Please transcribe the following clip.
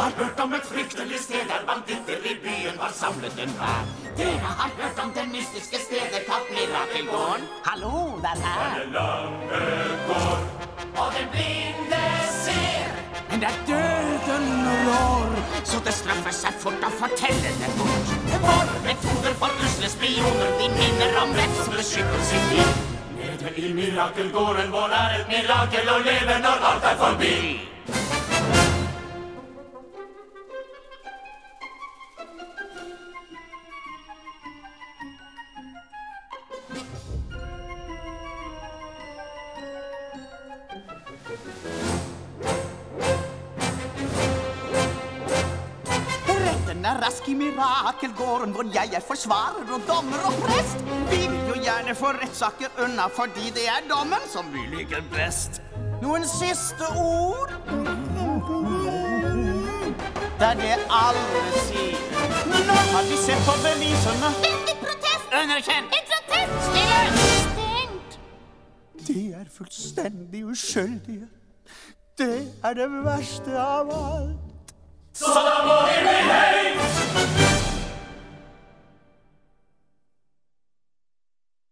har hørt om et fryktelig sted der banditter i byen var samlet en hær. Dere har hørt om det mystiske stedet kalt Mirakelgården? Hallo, er her. Og den blinde ser. Men det er døden rår. Så det straffer seg fort å fortelle det bort. Våre metoder for usle spioner, de minner om rett som beskytter sin liv. Nede i mirakelgården vår er et mirakel å leve når alt er forbi. Retten er rask i mirakelgården, hvor jeg er forsvarer og dommer og prest. Vi vil jo gjerne få rettssaker unna, fordi det er dommen som vi liker best. Noen siste ord? Det er det alle sier. Men nå har vi sett på bevisene. En protest! Underkjent. En protest! Stille! Stengt! De er fullstendig uskyldige. Det er det verste av alt.